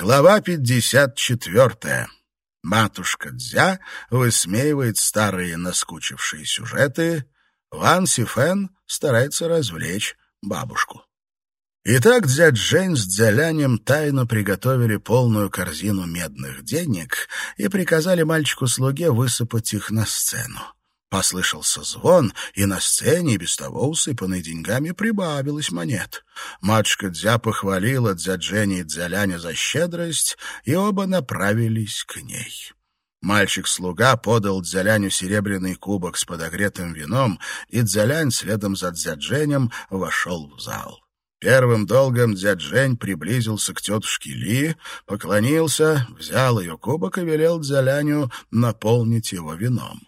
Глава 54. Матушка Дзя высмеивает старые наскучившие сюжеты. Ван Сифен старается развлечь бабушку. Итак, дядь Жень с дзялянем тайно приготовили полную корзину медных денег и приказали мальчику-слуге высыпать их на сцену. Послышался звон, и на сцене, без того усыпанной деньгами, прибавилось монет. Матушка Дзя похвалила Дзяджени и Дзяляня за щедрость, и оба направились к ней. Мальчик-слуга подал Дзяляню серебряный кубок с подогретым вином, и Дзялянь следом за Дзядженем вошел в зал. Первым долгом дядь Жень приблизился к тетушке Ли, поклонился, взял ее кубок и велел Дзяляню наполнить его вином.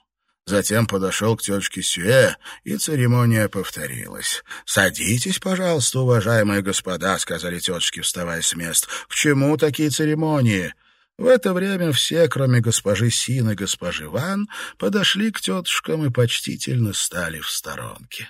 Затем подошел к тетушке Сюэ, и церемония повторилась. «Садитесь, пожалуйста, уважаемые господа», — сказали тетушки, вставая с мест. «К чему такие церемонии?» В это время все, кроме госпожи Син и госпожи Ван, подошли к тетушкам и почтительно стали в сторонке.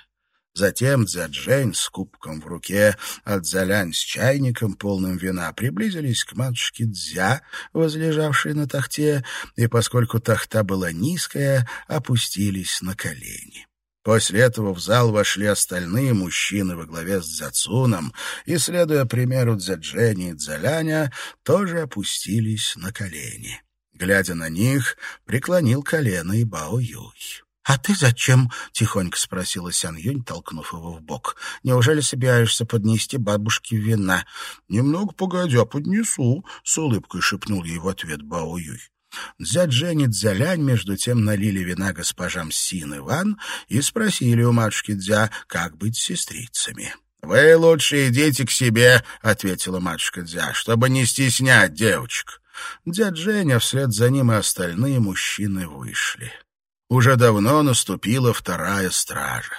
Затем Дзяджень с кубком в руке, а Дзялянь с чайником, полным вина, приблизились к матушке Дзя, возлежавшей на тахте, и, поскольку тахта была низкая, опустились на колени. После этого в зал вошли остальные мужчины во главе с Дзяцуном и, следуя примеру Дзяджени и Дзяляня, тоже опустились на колени. Глядя на них, преклонил колено и Бао Юй. «А ты зачем?» — тихонько спросила Сян Юнь, толкнув его в бок. «Неужели собираешься поднести бабушке вина?» «Немного погодя поднесу», — с улыбкой шепнул ей в ответ Бао Юй. Дзя Джен и Дзялянь между тем налили вина госпожам Син и Ван и спросили у матушки Дзя, как быть с сестрицами. «Вы лучше идите к себе», — ответила матушка Дзя, — «чтобы не стеснять девочек». Дядь Женя вслед за ним и остальные мужчины вышли. Уже давно наступила вторая стража.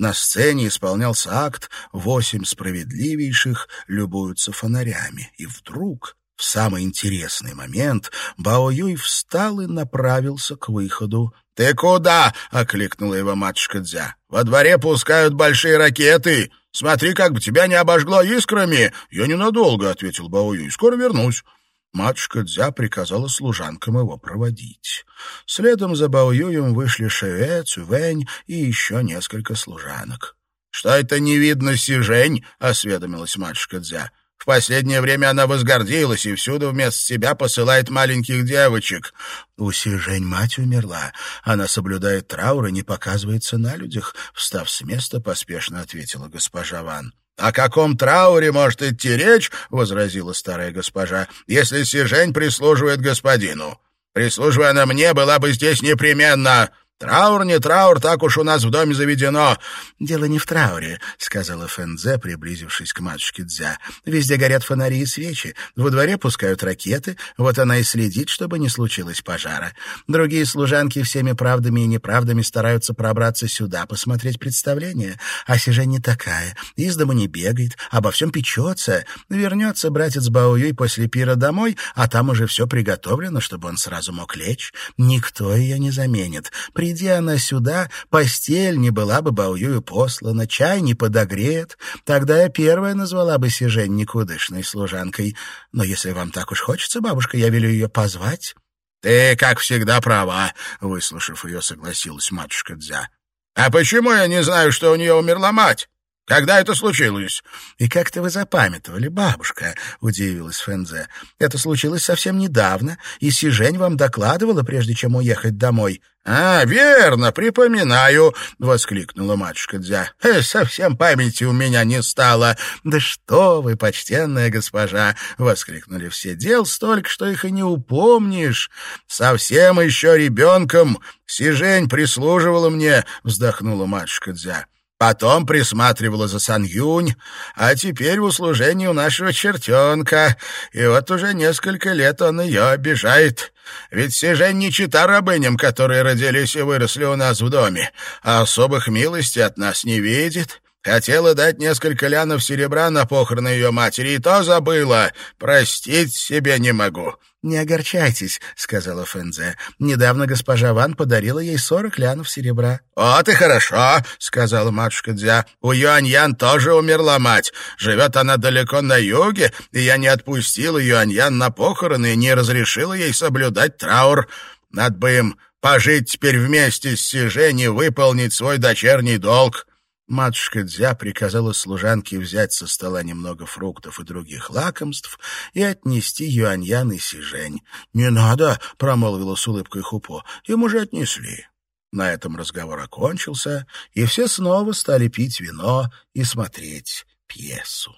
На сцене исполнялся акт «Восемь справедливейших любуются фонарями». И вдруг, в самый интересный момент, Бао Юй встал и направился к выходу. «Ты куда?» — окликнула его матушка Дзя. «Во дворе пускают большие ракеты. Смотри, как бы тебя не обожгло искрами». «Я ненадолго», — ответил Бао Юй. «Скоро вернусь». Матушка Дзя приказала служанкам его проводить. Следом за Баоюем вышли Шеве, Цювень и еще несколько служанок. — Что это не видно Сижень? — осведомилась матушка Дзя. — В последнее время она возгордилась и всюду вместо себя посылает маленьких девочек. У Сижень мать умерла. Она соблюдает траур и не показывается на людях. Встав с места, поспешно ответила госпожа Ван. «О каком трауре может идти речь, — возразила старая госпожа, — если Сижень прислуживает господину? Прислуживая она мне, была бы здесь непременно. Траур не траур, так уж у нас в доме заведено. — Дело не в трауре, — сказала Фэнзе, приблизившись к матушке Дзя. — Везде горят фонари и свечи, во дворе пускают ракеты, вот она и следит, чтобы не случилось пожара. Другие служанки всеми правдами и неправдами стараются пробраться сюда, посмотреть представление. А Сижа не такая, из дома не бегает, обо всем печется. Вернется братец Баоюй после пира домой, а там уже все приготовлено, чтобы он сразу мог лечь. Никто ее не заменит. При Приди она сюда, постель не была бы Баоюю послана, чай не подогрет. Тогда я первая назвала бы Сижень никудышной служанкой. Но если вам так уж хочется, бабушка, я велю ее позвать». «Ты, как всегда, права», — выслушав ее, согласилась матушка Дзя. «А почему я не знаю, что у нее умерла мать?» Когда это случилось? И как-то вы запамятовали, бабушка, удивилась Фензе. Это случилось совсем недавно, и Сижень вам докладывала, прежде чем уехать домой. А, верно, припоминаю, воскликнула матушка Дзя. Э, совсем памяти у меня не стало. Да что вы, почтенная госпожа, воскликнули все. Дел столько, что их и не упомнишь. Совсем еще ребенком Сижень прислуживала мне, вздохнула матушка Дзя. Потом присматривала за Сан Юнь, а теперь в услужении у нашего чертенка. И вот уже несколько лет он ее обижает. Ведь Сижень не чита рабыням, которые родились и выросли у нас в доме, а особых милостей от нас не видит. Хотела дать несколько лянов серебра на похороны ее матери, и то забыла. Простить себе не могу». «Не огорчайтесь», — сказала Фэнзе. «Недавно госпожа Ван подарила ей сорок лянов серебра». «Вот и хорошо», — сказала матушка Дзя. «У Юаньян тоже умерла мать. Живет она далеко на юге, и я не отпустила Юаньян на похороны и не разрешила ей соблюдать траур. Надо бы им пожить теперь вместе с Сижень и выполнить свой дочерний долг». Матушка Дзя приказала служанке взять со стола немного фруктов и других лакомств и отнести Юаньян и Сижень. «Не надо», — промолвила с улыбкой Хупо, — «им уже отнесли». На этом разговор окончился, и все снова стали пить вино и смотреть пьесу.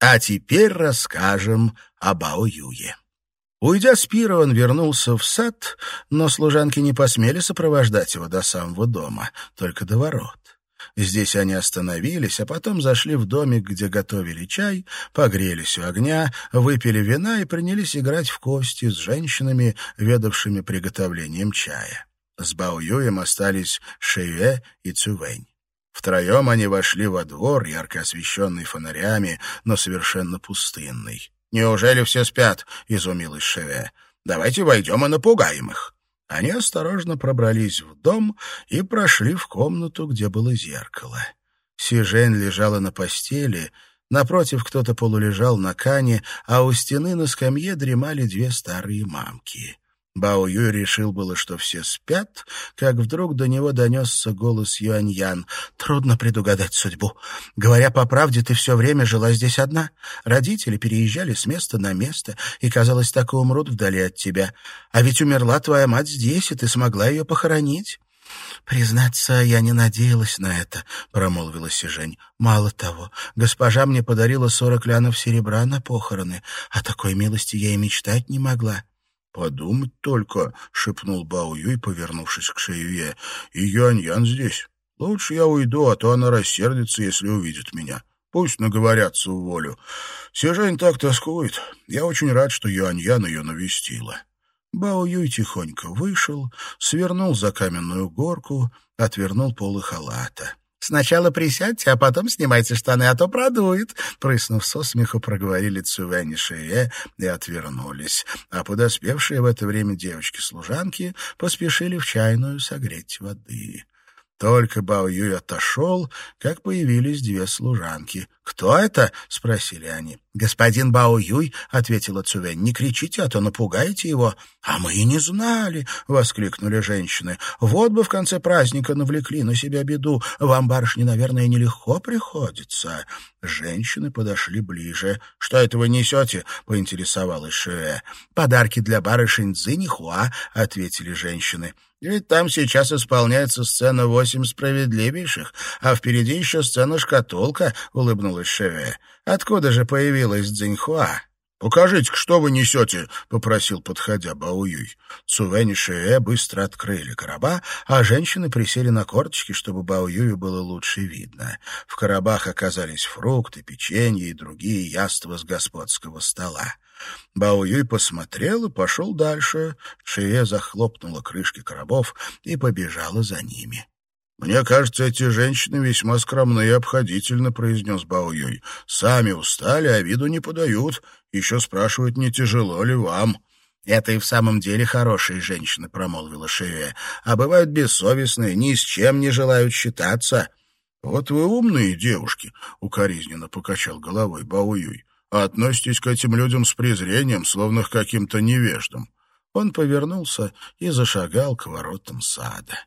А теперь расскажем об Ао Юе. Уйдя с пира, он вернулся в сад, но служанки не посмели сопровождать его до самого дома, только до ворот. Здесь они остановились, а потом зашли в домик, где готовили чай, погрелись у огня, выпили вина и принялись играть в кости с женщинами, ведавшими приготовлением чая. С Баоюем остались Шеве и Цювень. Втроем они вошли во двор, ярко освещенный фонарями, но совершенно пустынный. «Неужели все спят?» — изумилась Шеве. «Давайте войдем и напугаем их». Они осторожно пробрались в дом и прошли в комнату, где было зеркало. Сижень лежала на постели, напротив кто-то полулежал на кане, а у стены на скамье дремали две старые мамки. Бао Юй решил было, что все спят, как вдруг до него донесся голос Юаньян. «Трудно предугадать судьбу. Говоря по правде, ты все время жила здесь одна. Родители переезжали с места на место, и, казалось, так и умрут вдали от тебя. А ведь умерла твоя мать здесь, и ты смогла ее похоронить». «Признаться, я не надеялась на это», — промолвила Сижень. «Мало того, госпожа мне подарила сорок лянов серебра на похороны, а такой милости я и мечтать не могла». «Подумать только», — шепнул Бао Юй, повернувшись к Шеюе. «И Юань-Ян здесь. Лучше я уйду, а то она рассердится, если увидит меня. Пусть наговорятся в волю. Сижень так тоскует. Я очень рад, что Юань-Ян ее навестила». Бао Юй тихонько вышел, свернул за каменную горку, отвернул полы халата. «Сначала присядьте, а потом снимайте штаны, а то продует», — прыснув со смеху, проговорили Цювэнь и Шие и отвернулись. А подоспевшие в это время девочки-служанки поспешили в чайную согреть воды. Только Бао Юй отошел, как появились две служанки. «Кто это?» — спросили они. «Господин Бао Юй», — ответила Цувень, — «не кричите, а то напугаете его». «А мы и не знали», — воскликнули женщины. «Вот бы в конце праздника навлекли на себя беду. Вам, барышни, наверное, нелегко приходится». Женщины подошли ближе. «Что это вы несете?» — поинтересовалась Шуэ. «Подарки для барышень Цзиньхуа», — ответили женщины. Ведь там сейчас исполняется сцена «Восемь справедливейших», а впереди еще сцена «Шкатулка», — улыбнулась Шеве. «Откуда же появилась Цзиньхуа?» «Покажите, что вы несете», — попросил, подходя Бауюй. Цувэнь и Шее быстро открыли короба, а женщины присели на корточки, чтобы Бауюю было лучше видно. В коробах оказались фрукты, печенье и другие яства с господского стола. Бао Юй посмотрел и пошел дальше. Шие захлопнула крышки коробов и побежала за ними. «Мне кажется, эти женщины весьма скромны и обходительно», — произнес Бао Юй. «Сами устали, а виду не подают. Еще спрашивают, не тяжело ли вам». «Это и в самом деле хорошие женщины», — промолвила Шеве. «А бывают бессовестные, ни с чем не желают считаться». «Вот вы умные девушки», — укоризненно покачал головой Бао Юй а относитесь к этим людям с презрением, словно к каким-то невеждам». Он повернулся и зашагал к воротам сада.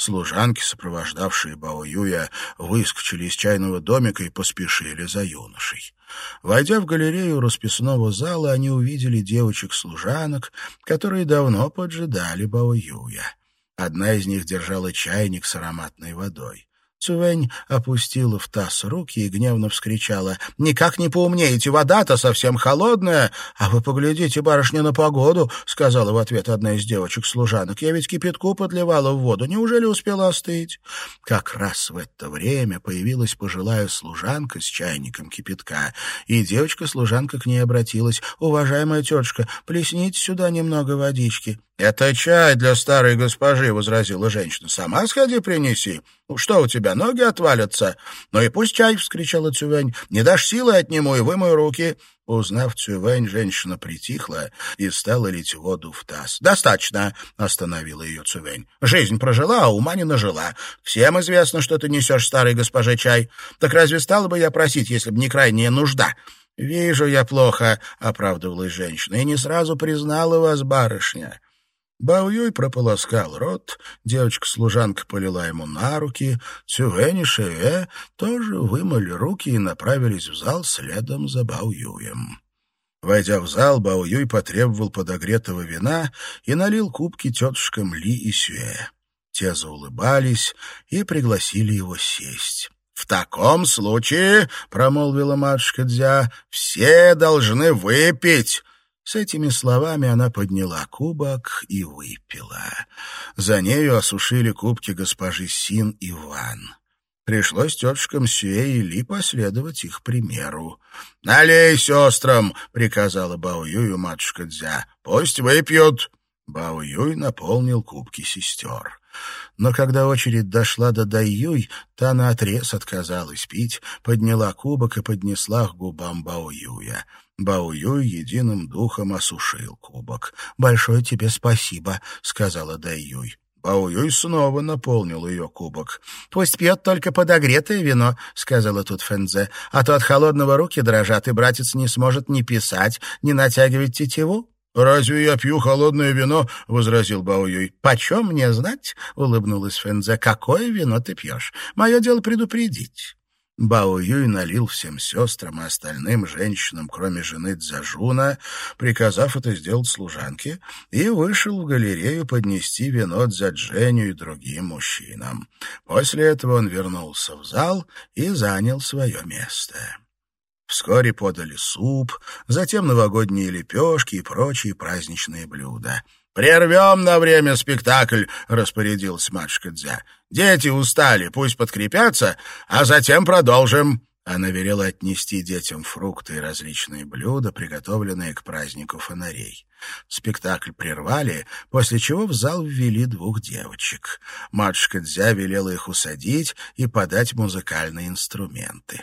Служанки, сопровождавшие Бао Юя, выскочили из чайного домика и поспешили за юношей. Войдя в галерею расписного зала, они увидели девочек-служанок, которые давно поджидали Бао Юя. Одна из них держала чайник с ароматной водой. Цювень опустила в таз руки и гневно вскричала. «Никак не поумнеете, вода-то совсем холодная. А вы поглядите, барышня, на погоду», — сказала в ответ одна из девочек-служанок. «Я ведь кипятку подливала в воду. Неужели успела остыть?» Как раз в это время появилась пожилая служанка с чайником кипятка, и девочка-служанка к ней обратилась. «Уважаемая тетушка, плесните сюда немного водички». «Это чай для старой госпожи», — возразила женщина. «Сама сходи принеси». Что у тебя, ноги отвалятся? Ну и пусть чай, — вскричала Цювень. Не дашь силы отниму и вымою руки. Узнав Цювень, женщина притихла и стала лить воду в таз. «Достаточно!» — остановила ее Цювень. «Жизнь прожила, а ума не нажила. Всем известно, что ты несешь старой госпоже чай. Так разве стала бы я просить, если бы не крайняя нужда?» «Вижу я плохо», — оправдывалась женщина, — «и не сразу признала вас, барышня». Баоюй прополоскал рот, девочка-служанка полила ему на руки, Цювень и Шеве тоже вымыли руки и направились в зал следом за Баоюем. Войдя в зал, Баоюй потребовал подогретого вина и налил кубки тетушкам Ли и Сюэ. Те заулыбались и пригласили его сесть. «В таком случае, — промолвила матушка Дзя, — все должны выпить». С этими словами она подняла кубок и выпила. За нею осушили кубки госпожи Син и Ван. Пришлось тетушкам Сюэ и Ли последовать их примеру. «Налей сестрам!» — приказала Бао Юю матушка Дзя. «Пусть выпьют!» Бао Юй наполнил кубки сестер. Но когда очередь дошла до Дайюй, та наотрез отказалась пить, подняла кубок и поднесла к губам Бао Юя. Бао Юй единым духом осушил кубок. «Большое тебе спасибо», — сказала Дайюй. Бао Юй снова наполнил ее кубок. «Пусть пьет только подогретое вино», — сказала тут Фэнзе, «а то от холодного руки дрожат, и братец не сможет ни писать, ни натягивать тетиву». «Разве я пью холодное вино?» — возразил Бао Юй. «Почем мне знать?» — улыбнулась Фэнзе. «Какое вино ты пьешь? Мое дело предупредить». Бао налил всем сестрам и остальным женщинам, кроме жены Дзажуна, приказав это сделать служанке, и вышел в галерею поднести вино Дзядженю и другим мужчинам. После этого он вернулся в зал и занял свое место. Вскоре подали суп, затем новогодние лепешки и прочие праздничные блюда. «Прервем на время спектакль», — распорядился матушка Дзя. «Дети устали, пусть подкрепятся, а затем продолжим». Она велела отнести детям фрукты и различные блюда, приготовленные к празднику фонарей. Спектакль прервали, после чего в зал ввели двух девочек. Матушка Дзя велела их усадить и подать музыкальные инструменты.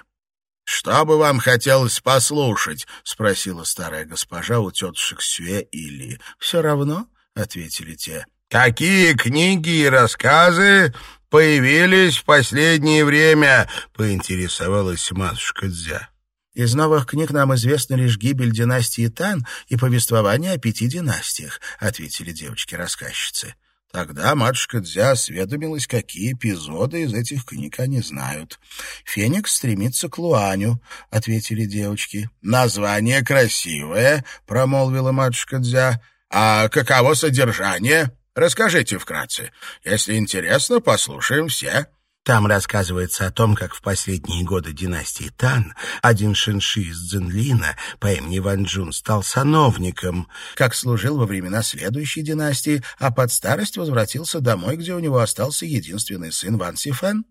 «Что бы вам хотелось послушать?» — спросила старая госпожа у тетушек Сюэ или. «Все равно», — ответили те. «Какие книги и рассказы появились в последнее время?» — поинтересовалась матушка Дзя. «Из новых книг нам известна лишь гибель династии Тан и повествование о пяти династиях», — ответили девочки-рассказчицы. Тогда матушка Дзя осведомилась, какие эпизоды из этих книг они знают. «Феникс стремится к Луаню», — ответили девочки. «Название красивое», — промолвила матушка Дзя. «А каково содержание? Расскажите вкратце. Если интересно, послушаем все». Там рассказывается о том, как в последние годы династии Тан один шинши из Цзинлина по имени Ван Джун стал сановником, как служил во времена следующей династии, а под старость возвратился домой, где у него остался единственный сын Ван Сифен.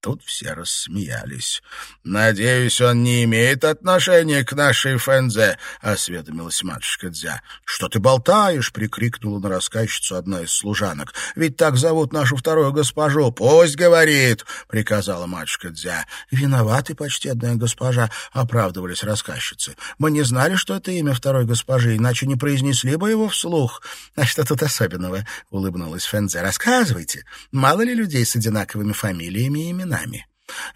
Тут все рассмеялись. «Надеюсь, он не имеет отношения к нашей Фэнзе», — осведомилась матушка Дзя. «Что ты болтаешь?» — прикрикнула на рассказчицу одна из служанок. «Ведь так зовут нашу вторую госпожу. Пусть говорит», — приказала матушка Дзя. «Виноваты, почтенная госпожа», — оправдывались рассказчицы. «Мы не знали, что это имя второй госпожи, иначе не произнесли бы его вслух». «А что тут особенного?» — улыбнулась Фэнзе. «Рассказывайте. Мало ли людей с одинаковыми фамилиями и именами?» Нами.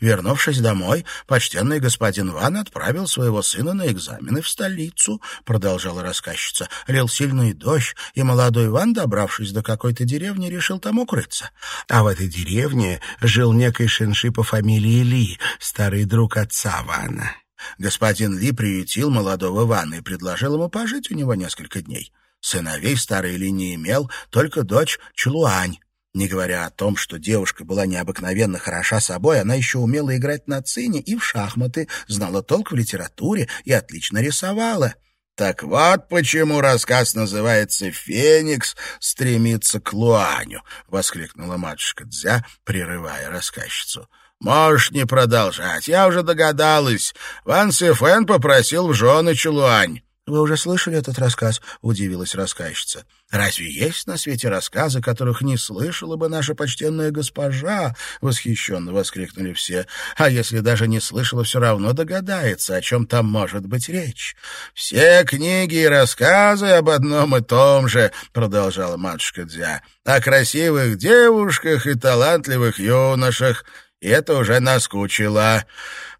Вернувшись домой, почтенный господин Ван отправил своего сына на экзамены в столицу, продолжала рассказчица. Лил сильный дождь, и молодой Ван, добравшись до какой-то деревни, решил там укрыться. А в этой деревне жил некий шинши по фамилии Ли, старый друг отца Вана. Господин Ли приютил молодого Вана и предложил ему пожить у него несколько дней. Сыновей старый Ли не имел, только дочь Чулуань. Не говоря о том, что девушка была необыкновенно хороша собой, она еще умела играть на цине и в шахматы, знала толк в литературе и отлично рисовала. Так вот почему рассказ называется «Феникс стремится к Луаню», — воскликнула матушка Дзя, прерывая рассказчицу. «Можешь не продолжать, я уже догадалась. Ван Сифен попросил в жены Чулуань. «Вы уже слышали этот рассказ?» — удивилась рассказчица. «Разве есть на свете рассказы, которых не слышала бы наша почтенная госпожа?» — восхищенно воскликнули все. «А если даже не слышала, все равно догадается, о чем там может быть речь». «Все книги и рассказы об одном и том же», — продолжала матушка Дзя, «о красивых девушках и талантливых юношах, это уже наскучило.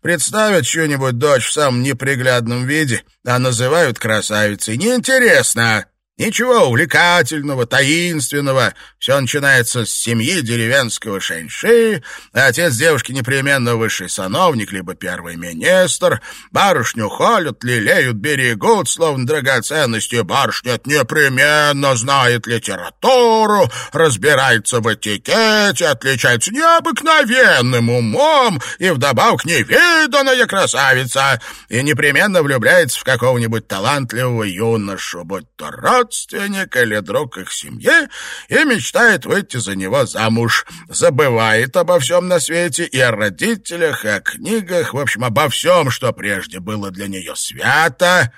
Представят чью-нибудь дочь в самом неприглядном виде, а называют красавицей. Неинтересно. Ничего увлекательного, таинственного. Все начинается с семьи деревенского шеньши. Отец девушки непременно высший сановник, либо первый министр. Барышню холят, лелеют, берегут, словно драгоценностью. Барышня непременно знает литературу, разбирается в этикете, отличается необыкновенным умом и вдобавок невиданная красавица. И непременно влюбляется в какого-нибудь талантливого юношу, будь то род родственник или друг их семьи и мечтает выйти за него замуж. Забывает обо всем на свете и о родителях, и о книгах, в общем, обо всем, что прежде было для нее свято.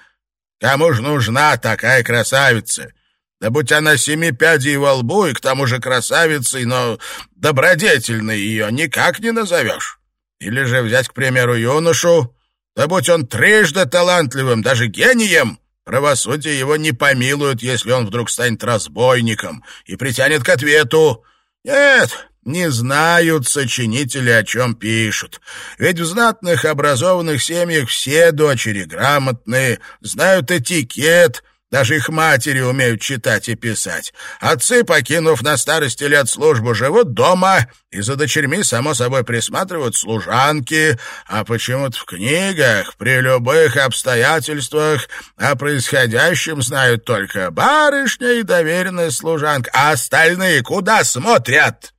Кому же нужна такая красавица? Да будь она семи пядей во лбу и к тому же красавицей, но добродетельной ее никак не назовешь. Или же взять, к примеру, юношу, да будь он трижды талантливым, даже гением — Правосудие его не помилует, если он вдруг станет разбойником и притянет к ответу. Нет, не знают сочинители, о чем пишут. Ведь в знатных образованных семьях все дочери грамотные, знают этикет — даже их матери умеют читать и писать. Отцы, покинув на старости лет службу, живут дома, и за дочерьми, само собой, присматривают служанки, а почему-то в книгах при любых обстоятельствах о происходящем знают только барышня и доверенная служанка, а остальные куда смотрят?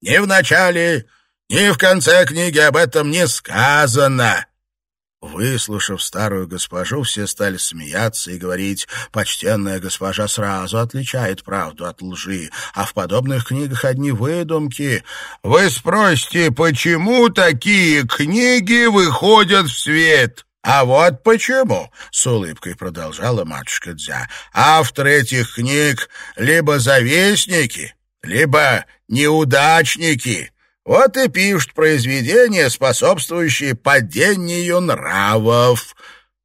Ни в начале, ни в конце книги об этом не сказано. Выслушав старую госпожу, все стали смеяться и говорить, почтенная госпожа сразу отличает правду от лжи, а в подобных книгах одни выдумки. Вы спросите, почему такие книги выходят в свет? «А вот почему», — с улыбкой продолжала матушка Дзя, «авторы этих книг либо завистники, либо неудачники». Вот и пишут произведения, способствующие падению нравов.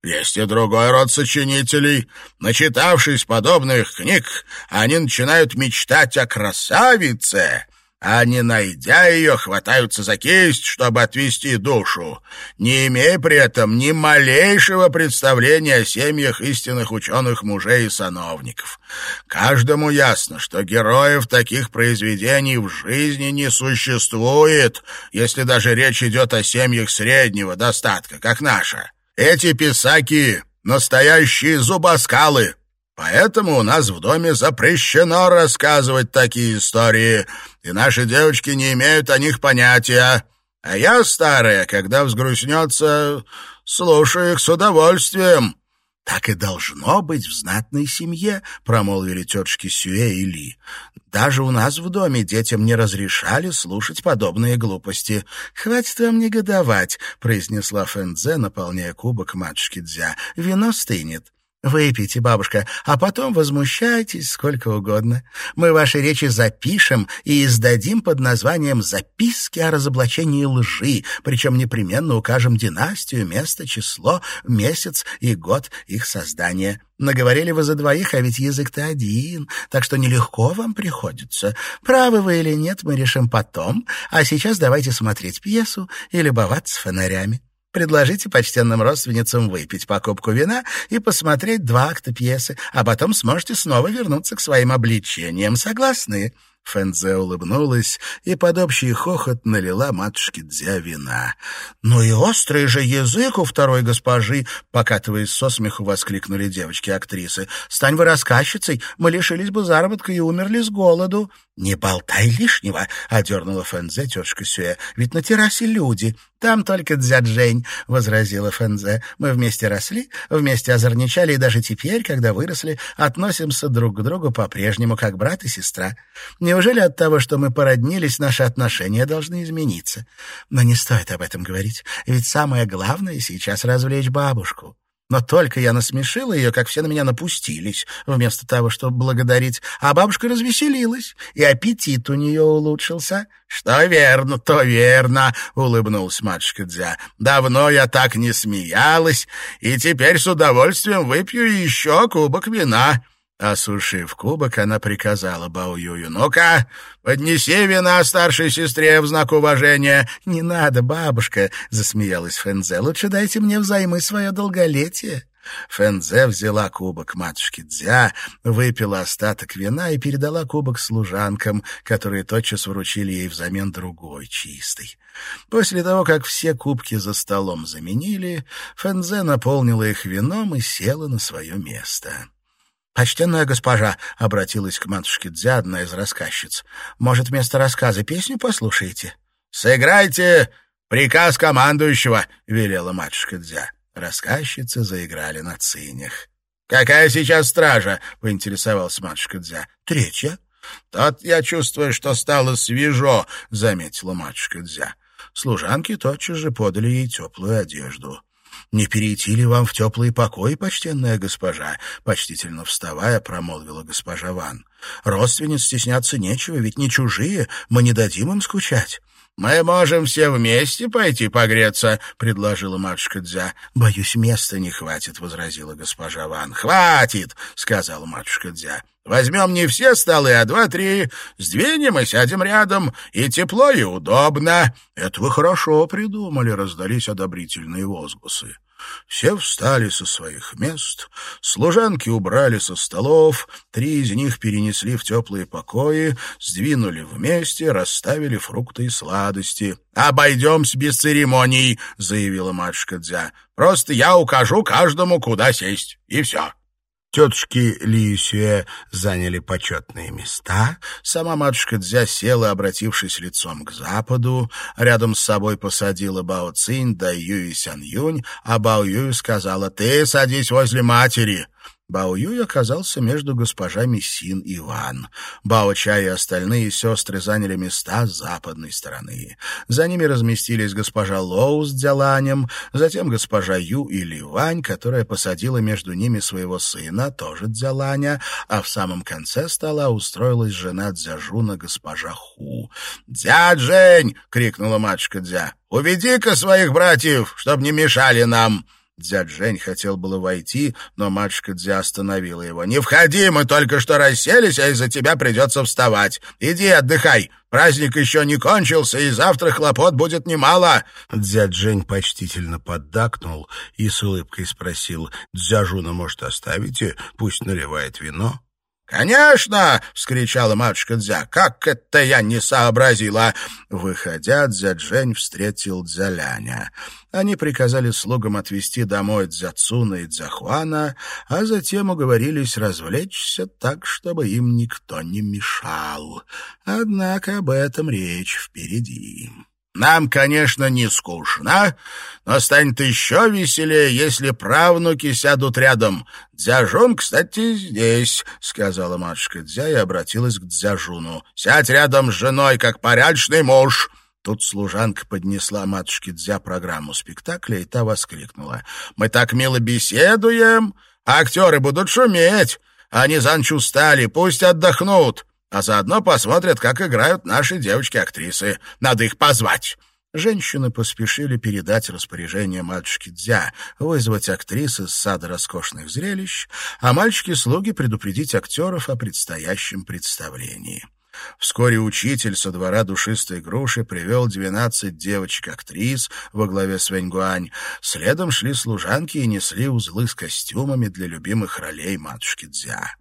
Есть и другой род сочинителей. Начитавшись подобных книг, они начинают мечтать о красавице, а не найдя ее, хватаются за кисть, чтобы отвести душу, не имея при этом ни малейшего представления о семьях истинных ученых мужей и сановников. Каждому ясно, что героев таких произведений в жизни не существует, если даже речь идет о семьях среднего достатка, как наша. Эти писаки — настоящие зубоскалы, Поэтому у нас в доме запрещено рассказывать такие истории, и наши девочки не имеют о них понятия. А я, старая, когда взгрустнется, слушаю их с удовольствием». «Так и должно быть в знатной семье», — промолвили тетушки Сюэ и Ли. «Даже у нас в доме детям не разрешали слушать подобные глупости. Хватит вам негодовать», — произнесла Фэнзе, наполняя кубок матушки Дзя. «Вино стынет». Выпейте, бабушка, а потом возмущайтесь сколько угодно. Мы ваши речи запишем и издадим под названием «Записки о разоблачении лжи», причем непременно укажем династию, место, число, месяц и год их создания. Наговорили вы за двоих, а ведь язык-то один, так что нелегко вам приходится. Правы вы или нет, мы решим потом, а сейчас давайте смотреть пьесу и любоваться фонарями. Предложите почтенным родственницам выпить покупку вина и посмотреть два акта пьесы, а потом сможете снова вернуться к своим обличениям. Согласны?» Фэнзе улыбнулась и под общий хохот налила матушке Дзя вина. «Ну и острый же язык у второй госпожи!» Покатываясь со смеху, воскликнули девочки-актрисы. «Стань вы рассказчицей, мы лишились бы заработка и умерли с голоду». «Не болтай лишнего!» — одернула Фэнзе тетушка Сюэ. «Ведь на террасе люди. Там только дзяджень», — возразила Фэнзе. «Мы вместе росли, вместе озорничали, и даже теперь, когда выросли, относимся друг к другу по-прежнему, как брат и сестра. Неужели от того, что мы породнились, наши отношения должны измениться? Но не стоит об этом говорить, ведь самое главное сейчас развлечь бабушку». Но только я насмешила ее, как все на меня напустились, вместо того, чтобы благодарить. А бабушка развеселилась, и аппетит у нее улучшился. — Что верно, то верно, — улыбнулась матушка Дзя. — Давно я так не смеялась, и теперь с удовольствием выпью еще кубок вина. Осушив кубок, она приказала Баоюю. «Ну-ка, поднеси вина старшей сестре в знак уважения». «Не надо, бабушка», — засмеялась Фэнзе. «Лучше дайте мне взаймы свое долголетие». Фэнзе взяла кубок матушки Дзя, выпила остаток вина и передала кубок служанкам, которые тотчас вручили ей взамен другой, чистый. После того, как все кубки за столом заменили, Фэнзе наполнила их вином и села на свое место. «Почтенная госпожа», — обратилась к матушке Дзя одна из рассказчиц, — «может, вместо рассказа песню послушаете?» «Сыграйте приказ командующего», — велела матушка Дзя. Рассказчицы заиграли на цинях. «Какая сейчас стража?» — поинтересовался матушка Дзя. «Третья». «Тот я чувствую, что стало свежо», — заметила матушка Дзя. Служанки тотчас же подали ей теплую одежду. «Не перейти ли вам в теплый покой, почтенная госпожа?» Почтительно вставая, промолвила госпожа Ван. «Родственниц стесняться нечего, ведь не чужие, мы не дадим им скучать». «Мы можем все вместе пойти погреться», — предложила матушка Дзя. «Боюсь, места не хватит», — возразила госпожа Ван. «Хватит», — сказала матушка Дзя. «Возьмем не все столы, а два-три, сдвинем и сядем рядом, и тепло, и удобно». «Это вы хорошо придумали», — раздались одобрительные возгласы. Все встали со своих мест, служанки убрали со столов, три из них перенесли в теплые покои, сдвинули вместе, расставили фрукты и сладости. «Обойдемся без церемоний», — заявила матушка Дзя. «Просто я укажу каждому, куда сесть, и все». Тетушки Лисюэ заняли почетные места. Сама матушка Дзя села, обратившись лицом к западу. Рядом с собой посадила Бао Цинь, да Юй Сян Юнь, а Бао Юй сказала «Ты садись возле матери». Бао Юй оказался между госпожами Син и Ван. Бао Чай и остальные сестры заняли места с западной стороны. За ними разместились госпожа Лоу с Дзяланем, затем госпожа Ю и Ли Вань, которая посадила между ними своего сына, тоже Дзяланя, а в самом конце стола устроилась жена Дзяжуна госпожа Ху. «Дзя Джень!» — крикнула матушка Дзя. «Уведи-ка своих братьев, чтоб не мешали нам!» Дзя Джень хотел было войти, но матушка Дзя остановила его. «Не входи, мы только что расселись, а из-за тебя придется вставать. Иди отдыхай, праздник еще не кончился, и завтра хлопот будет немало». Дзя Джень почтительно поддакнул и с улыбкой спросил, «Дзя Жуна, может, оставите? Пусть наливает вино». «Конечно!» — вскричала матушка Дзя. «Как это я не сообразила!» Выходя, Дзяджень встретил Дзяляня. Они приказали слугам отвезти домой Дзяцуна и Дзяхуана, а затем уговорились развлечься так, чтобы им никто не мешал. Однако об этом речь впереди. Нам, конечно, не скучно, но станет еще веселее, если правнуки сядут рядом. Дзяжун, кстати, здесь, — сказала матушка Дзя и обратилась к Дзяжуну. — Сядь рядом с женой, как порядочный муж. Тут служанка поднесла матушке Дзя программу спектакля, и та воскликнула. — Мы так мило беседуем, актеры будут шуметь. Они за ночь устали, пусть отдохнут а заодно посмотрят, как играют наши девочки-актрисы. Надо их позвать». Женщины поспешили передать распоряжение матушке Дзя, вызвать актрис из сада роскошных зрелищ, а мальчики-слуги предупредить актеров о предстоящем представлении. Вскоре учитель со двора душистой груши привел двенадцать девочек-актрис во главе с Вэньгуань. Следом шли служанки и несли узлы с костюмами для любимых ролей матушки Дзя.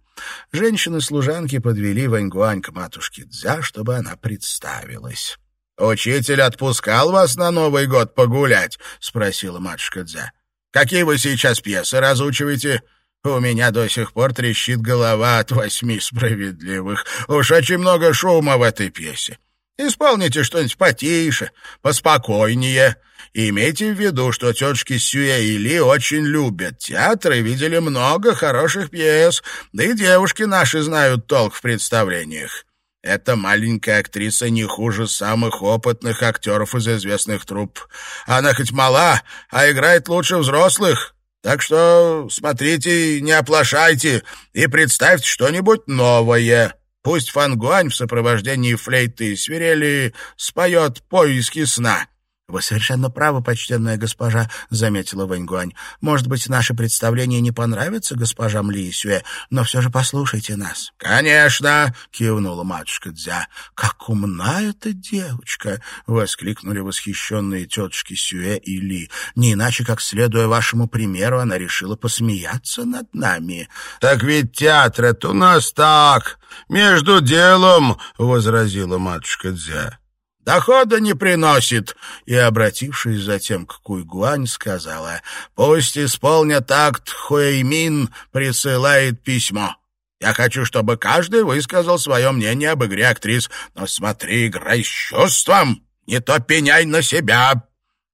Женщины-служанки подвели Ваньгуань к матушке Дзя, чтобы она представилась. «Учитель отпускал вас на Новый год погулять?» — спросила матушка Дзя. «Какие вы сейчас пьесы разучиваете?» У меня до сих пор трещит голова от восьми справедливых. Уж очень много шума в этой пьесе. Исполните что-нибудь потише, поспокойнее. И имейте в виду, что тетушки Сюэ и Ли очень любят театр и видели много хороших пьес, да и девушки наши знают толк в представлениях. Эта маленькая актриса не хуже самых опытных актеров из известных труп. Она хоть мала, а играет лучше взрослых. Так что смотрите, не оплошайте и представьте что-нибудь новое. Пусть Фангуань в сопровождении флейты и свирели споет поиски сна. — Вы совершенно правы, почтенная госпожа, — заметила Ваньгуань. — Может быть, наше представление не понравится госпожам Ли Сюэ, но все же послушайте нас. — Конечно, — кивнула матушка Дзя. — Как умна эта девочка! — воскликнули восхищенные тетушки Сюэ и Ли. — Не иначе, как, следуя вашему примеру, она решила посмеяться над нами. — Так ведь театр это у нас так, между делом, — возразила матушка Дзя дохода не приносит. И, обратившись затем к Куйгуань, сказала, пусть исполнят акт Хуэймин присылает письмо. Я хочу, чтобы каждый высказал свое мнение об игре актрис, но смотри, играй с чувством, не то пеняй на себя.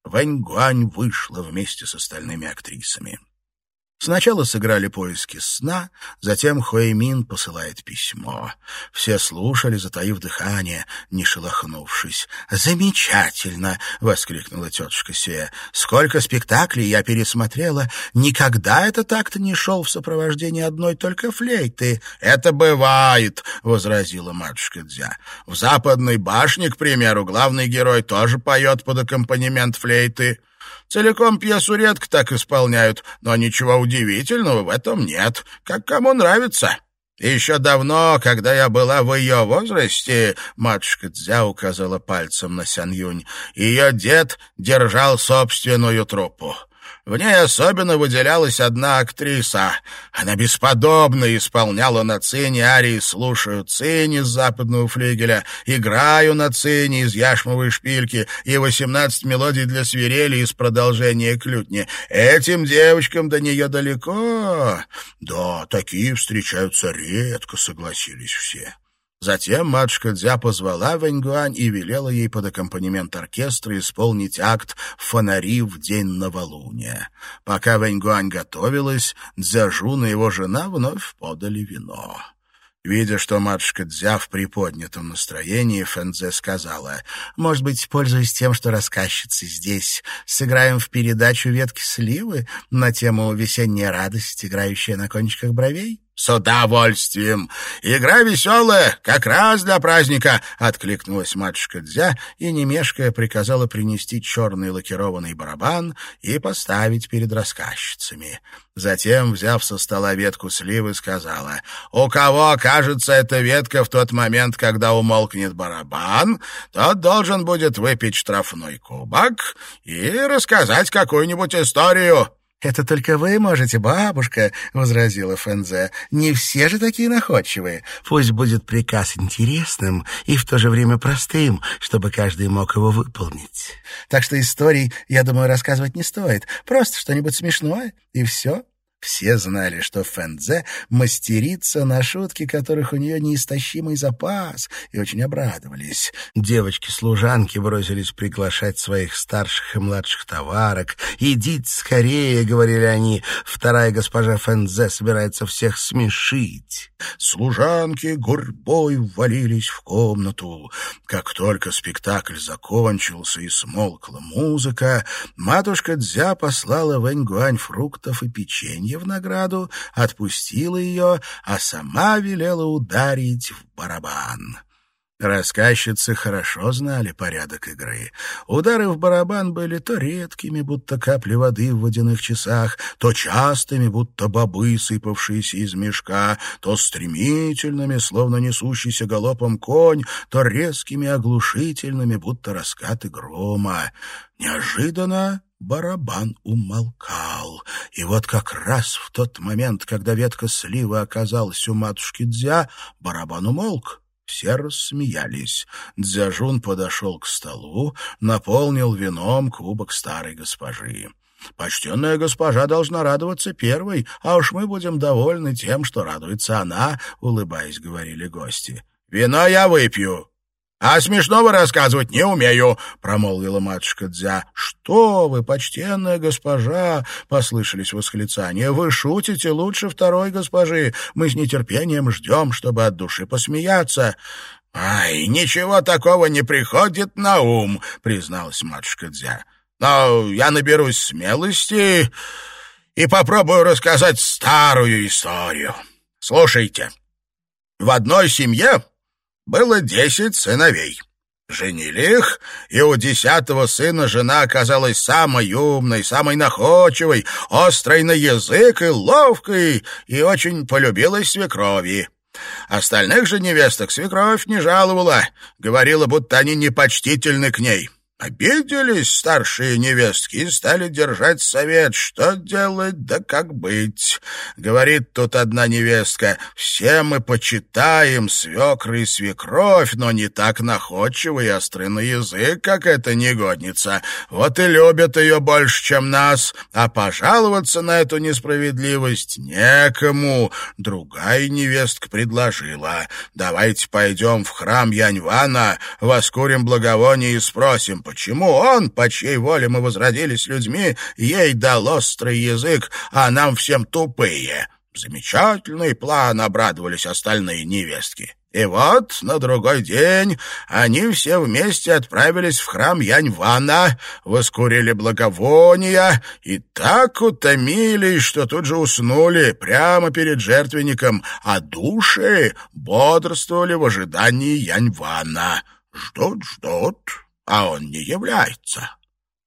Вэнь Гуань вышла вместе с остальными актрисами. Сначала сыграли поиски сна, затем Хуэймин посылает письмо. Все слушали, затаив дыхание, не шелохнувшись. «Замечательно!» — воскликнула тетушка Сея. «Сколько спектаклей я пересмотрела! Никогда это так-то не шел в сопровождении одной только флейты!» «Это бывает!» — возразила матушка Дзя. «В «Западной башне», к примеру, главный герой тоже поет под аккомпанемент флейты». Целиком пьесу редко так исполняют, но ничего удивительного в этом нет, как кому нравится. еще давно, когда я была в ее возрасте, матушка Цзя указала пальцем на Сян Юнь, ее дед держал собственную труппу. В ней особенно выделялась одна актриса. Она бесподобно исполняла на цине арии «Слушаю цини» с западного флигеля, «Играю на цине» из яшмовой шпильки и «18 мелодий для свирели» из продолжения клютни. Этим девочкам до нее далеко. Да, такие встречаются редко, согласились все. Затем матушка Дзя позвала Вэньгуань и велела ей под аккомпанемент оркестра исполнить акт «Фонари в день новолуния». Пока Вэньгуань готовилась, Дзяжун и его жена вновь подали вино. Видя, что матушка Дзя в приподнятом настроении, Фэнзе сказала, «Может быть, пользуясь тем, что рассказчицы здесь, сыграем в передачу ветки сливы на тему «Весенняя радость, играющая на кончиках бровей»?» «С удовольствием! Игра веселая, как раз для праздника!» — откликнулась матушка Дзя и, не мешкая, приказала принести черный лакированный барабан и поставить перед рассказчицами. Затем, взяв со стола ветку сливы, сказала, «У кого окажется эта ветка в тот момент, когда умолкнет барабан, тот должен будет выпить штрафной кубок и рассказать какую-нибудь историю». «Это только вы можете, бабушка», — возразила Фэнзе. «Не все же такие находчивые. Пусть будет приказ интересным и в то же время простым, чтобы каждый мог его выполнить. Так что историй, я думаю, рассказывать не стоит. Просто что-нибудь смешное, и все». Все знали, что Фэнзе мастерица на шутки, которых у нее неистощимый запас, и очень обрадовались. Девочки-служанки бросились приглашать своих старших и младших товарок. «Идите скорее», — говорили они, — «вторая госпожа Фэнзе собирается всех смешить». Служанки гурьбой ввалились в комнату. Как только спектакль закончился и смолкла музыка, матушка Дзя послала Вэнь фруктов и печенье, деньги в награду, отпустила ее, а сама велела ударить в барабан. Рассказчицы хорошо знали порядок игры. Удары в барабан были то редкими, будто капли воды в водяных часах, то частыми, будто бобы, сыпавшиеся из мешка, то стремительными, словно несущийся галопом конь, то резкими оглушительными, будто раскаты грома. Неожиданно барабан умолкал. И вот как раз в тот момент, когда ветка сливы оказалась у матушки Дзя, барабан умолк. Все рассмеялись. Дзяжун подошел к столу, наполнил вином кубок старой госпожи. «Почтенная госпожа должна радоваться первой, а уж мы будем довольны тем, что радуется она», — улыбаясь, говорили гости. «Вино я выпью», «А смешного рассказывать не умею», — промолвила матушка Дзя. «Что вы, почтенная госпожа!» — послышались восклицания. «Вы шутите лучше второй госпожи. Мы с нетерпением ждем, чтобы от души посмеяться». «Ай, ничего такого не приходит на ум», — призналась матушка Дзя. «Но я наберусь смелости и попробую рассказать старую историю. Слушайте, в одной семье было десять сыновей. Женили их, и у десятого сына жена оказалась самой умной, самой находчивой, острой на язык и ловкой, и очень полюбилась свекрови. Остальных же невесток свекровь не жаловала, говорила, будто они непочтительны к ней. Обиделись старшие невестки и стали держать совет, что делать да как быть. Говорит тут одна невестка, все мы почитаем свекры и свекровь, но не так находчивый и острый на язык, как эта негодница. Вот и любят ее больше, чем нас, а пожаловаться на эту несправедливость некому. Другая невестка предложила, давайте пойдем в храм Яньвана, воскурим благовоние и спросим, Почему он, по чьей воле мы возродились людьми, ей дал острый язык, а нам всем тупые? Замечательный план, обрадовались остальные невестки. И вот на другой день они все вместе отправились в храм Яньвана, воскурили благовония и так утомились, что тут же уснули прямо перед жертвенником, а души бодрствовали в ожидании Яньвана. Ждут, ждут, а он не является.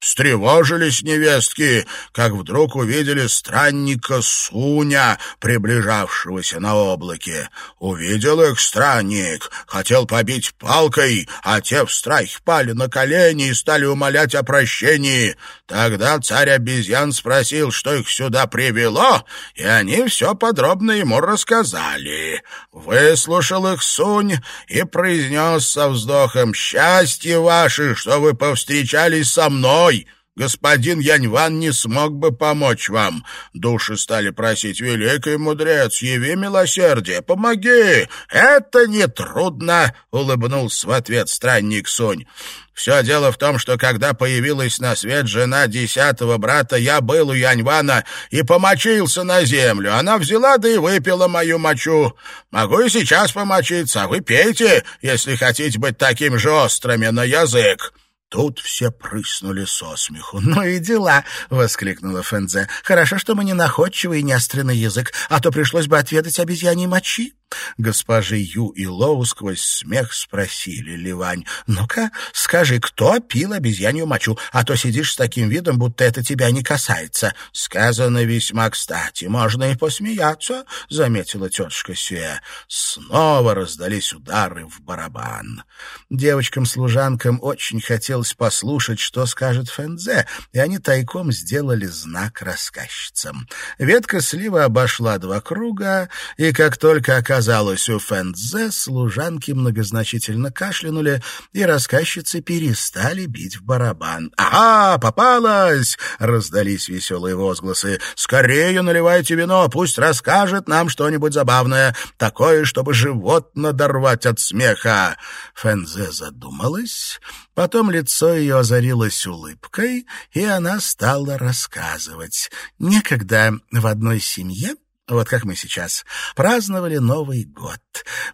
Встревожились невестки, как вдруг увидели странника Суня, приближавшегося на облаке. Увидел их странник, хотел побить палкой, а те в страхе пали на колени и стали умолять о прощении. Тогда царь обезьян спросил, что их сюда привело, и они все подробно ему рассказали. Выслушал их Сунь и произнес со вздохом «Счастье ваше, что вы повстречались со мной!» Господин Яньван не смог бы помочь вам. Души стали просить, великий мудрец, яви милосердие, помоги. Это нетрудно, — улыбнулся в ответ странник Сунь. Все дело в том, что когда появилась на свет жена десятого брата, я был у Яньвана и помочился на землю. Она взяла да и выпила мою мочу. Могу и сейчас помочиться, а вы пейте, если хотите быть таким же острыми на язык. Тут все прыснули со смеху. «Ну и дела!» — воскликнула Фэнзе. «Хорошо, что мы не находчивый и не острый язык, а то пришлось бы отведать обезьяньей мочи». Госпожи Ю и Лоу сквозь смех спросили Ливань. «Ну-ка, скажи, кто пил обезьянью мочу, а то сидишь с таким видом, будто это тебя не касается». «Сказано весьма кстати, можно и посмеяться», — заметила тетушка Сюэ. Снова раздались удары в барабан. Девочкам-служанкам очень хотелось послушать, что скажет Фэнзе, и они тайком сделали знак рассказчицам. Ветка слива обошла два круга, и как только оказалось, оказалось у Фэнзе, служанки многозначительно кашлянули, и рассказчицы перестали бить в барабан. «Ага, попалась!» — раздались веселые возгласы. «Скорее наливайте вино, пусть расскажет нам что-нибудь забавное, такое, чтобы живот надорвать от смеха». Фэнзе задумалась, потом лицо ее озарилось улыбкой, и она стала рассказывать. Некогда в одной семье вот как мы сейчас. Праздновали Новый год.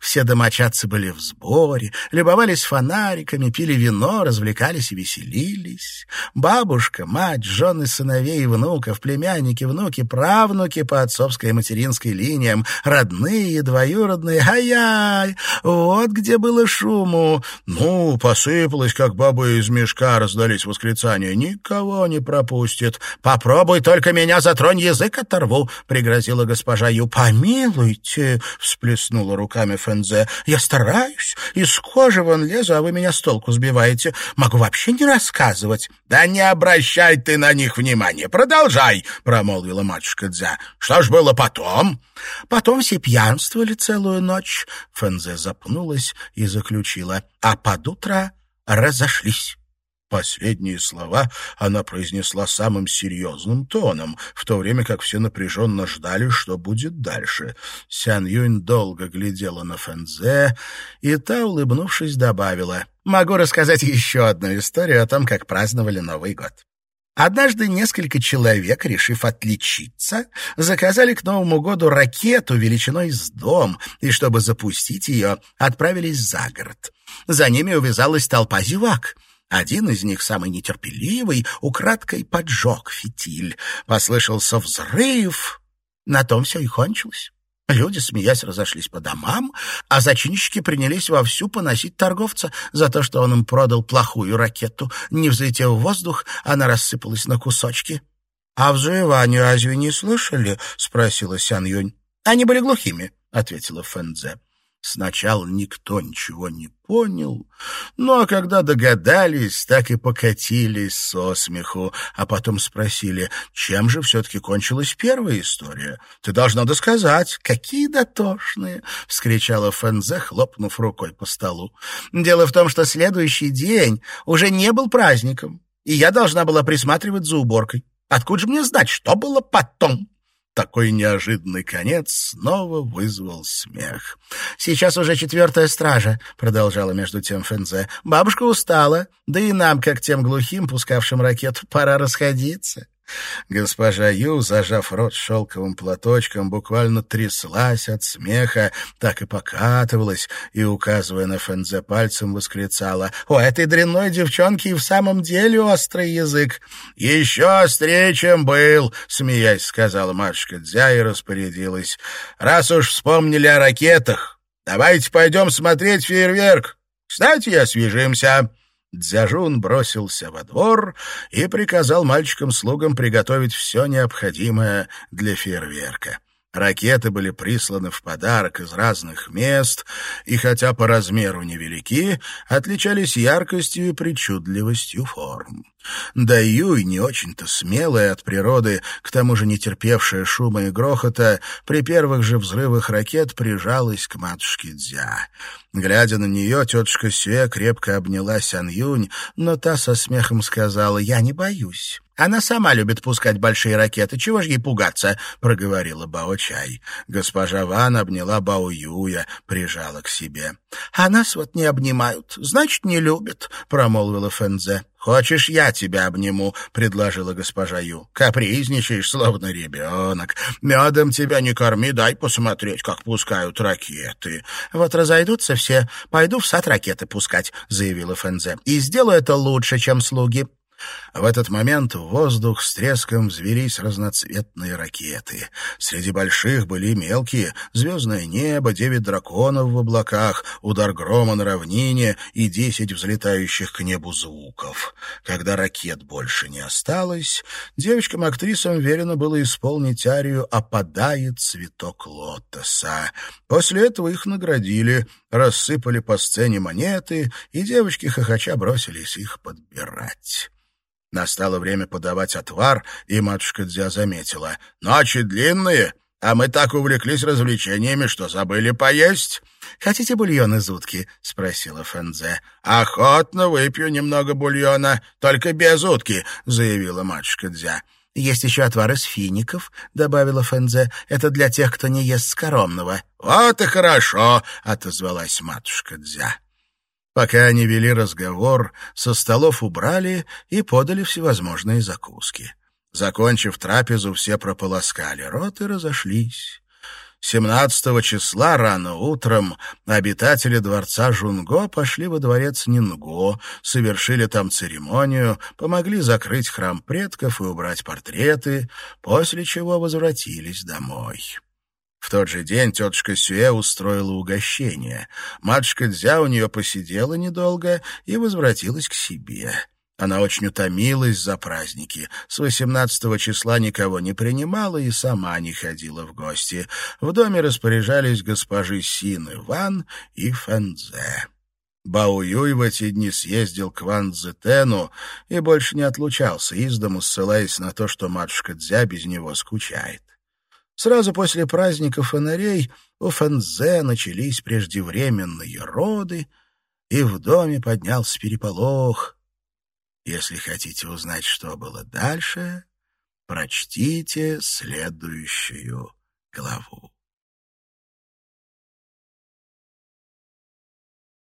Все домочадцы были в сборе, любовались фонариками, пили вино, развлекались и веселились. Бабушка, мать, жены сыновей и внуков, племянники, внуки, правнуки по отцовской и материнской линиям, родные, двоюродные. Ай-яй! Вот где было шуму. Ну, посыпалось, как бабы из мешка, раздались восклицания. Никого не пропустит. Попробуй только меня затронь, язык оторву, пригрозила госпожа Ю. Помилуйте, всплеснула руками Фензе. «Я стараюсь, из кожи вон лезу, а вы меня с толку сбиваете. Могу вообще не рассказывать». «Да не обращай ты на них внимания, продолжай», — промолвила матушка Дзя. «Что ж было потом?» «Потом все пьянствовали целую ночь». Фензе запнулась и заключила. «А под утро разошлись». Последние слова она произнесла самым серьезным тоном, в то время как все напряженно ждали, что будет дальше. Сян Юнь долго глядела на Фэнзе, и та, улыбнувшись, добавила, «Могу рассказать еще одну историю о том, как праздновали Новый год». Однажды несколько человек, решив отличиться, заказали к Новому году ракету величиной с дом, и чтобы запустить ее, отправились за город. За ними увязалась толпа зевак — Один из них, самый нетерпеливый, украдкой поджег фитиль. Послышался взрыв. На том все и кончилось. Люди, смеясь, разошлись по домам, а зачинщики принялись вовсю поносить торговца за то, что он им продал плохую ракету. Не взлетев в воздух, она рассыпалась на кусочки. — А взрывание разве не слышали? — спросила Сян Юнь. — Они были глухими, — ответила Фэнзе. Сначала никто ничего не понял, но когда догадались, так и покатились со смеху, а потом спросили, чем же все-таки кончилась первая история. «Ты должна досказать, какие дотошные!» — вскричала Фензе, хлопнув рукой по столу. «Дело в том, что следующий день уже не был праздником, и я должна была присматривать за уборкой. Откуда же мне знать, что было потом?» Такой неожиданный конец снова вызвал смех. «Сейчас уже четвертая стража», — продолжала между тем Фензе. «Бабушка устала, да и нам, как тем глухим, пускавшим ракету, пора расходиться». Госпожа Ю, зажав рот шелковым платочком, буквально тряслась от смеха, так и покатывалась, и, указывая на Фензе пальцем, восклицала «У этой дрянной девчонки и в самом деле острый язык!» «Еще острее, чем был!» — смеясь, сказала матушка Дзя и распорядилась. «Раз уж вспомнили о ракетах, давайте пойдем смотреть фейерверк. Кстати, освежимся!» Дзяжун бросился во двор и приказал мальчикам-слугам приготовить все необходимое для фейерверка. Ракеты были присланы в подарок из разных мест, и хотя по размеру невелики, отличались яркостью и причудливостью форм. Да Юй, не очень-то смелая от природы, к тому же не терпевшая шума и грохота, при первых же взрывах ракет прижалась к матушке Дзя. Глядя на нее, тетушка Сюэ крепко обняла Сян Юнь, но та со смехом сказала «Я не боюсь». Она сама любит пускать большие ракеты. Чего же ей пугаться?» — проговорила Бао Чай. Госпожа Ван обняла Бао Юя, прижала к себе. «А нас вот не обнимают. Значит, не любят», — промолвила Фэнзе. «Хочешь, я тебя обниму?» — предложила госпожа Ю. «Капризничаешь, словно ребенок. Медом тебя не корми, дай посмотреть, как пускают ракеты». «Вот разойдутся все, пойду в сад ракеты пускать», — заявила Фэнзе. «И сделаю это лучше, чем слуги». В этот момент в воздух с треском взвелись разноцветные ракеты. Среди больших были мелкие — звездное небо, девять драконов в облаках, удар грома на равнине и десять взлетающих к небу звуков. Когда ракет больше не осталось, девочкам-актрисам велено было исполнить арию «Опадает цветок лотоса». После этого их наградили, рассыпали по сцене монеты, и девочки хохоча бросились их подбирать. Настало время подавать отвар, и матушка Дзя заметила. «Ночи длинные, а мы так увлеклись развлечениями, что забыли поесть». «Хотите бульон из утки?» — спросила Фэнзе. «Охотно выпью немного бульона, только без утки», — заявила матушка Дзя. «Есть еще отвар из фиников», — добавила Фэнзе. «Это для тех, кто не ест скоромного». «Вот и хорошо», — отозвалась матушка Дзя. Пока они вели разговор, со столов убрали и подали всевозможные закуски. Закончив трапезу, все прополоскали рот и разошлись. 17 числа рано утром обитатели дворца Жунго пошли во дворец Нинго, совершили там церемонию, помогли закрыть храм предков и убрать портреты, после чего возвратились домой. В тот же день тетушка Сюэ устроила угощение. Матушка Дзя у нее посидела недолго и возвратилась к себе. Она очень утомилась за праздники. С 18 числа никого не принимала и сама не ходила в гости. В доме распоряжались госпожи Син и Ван и Фэнзе. Бао Юй в эти дни съездил к Ван Цзетену и больше не отлучался из дому, ссылаясь на то, что матушка Дзя без него скучает. Сразу после праздника фонарей у Фэнзе начались преждевременные роды, и в доме поднялся переполох. Если хотите узнать, что было дальше, прочтите следующую главу.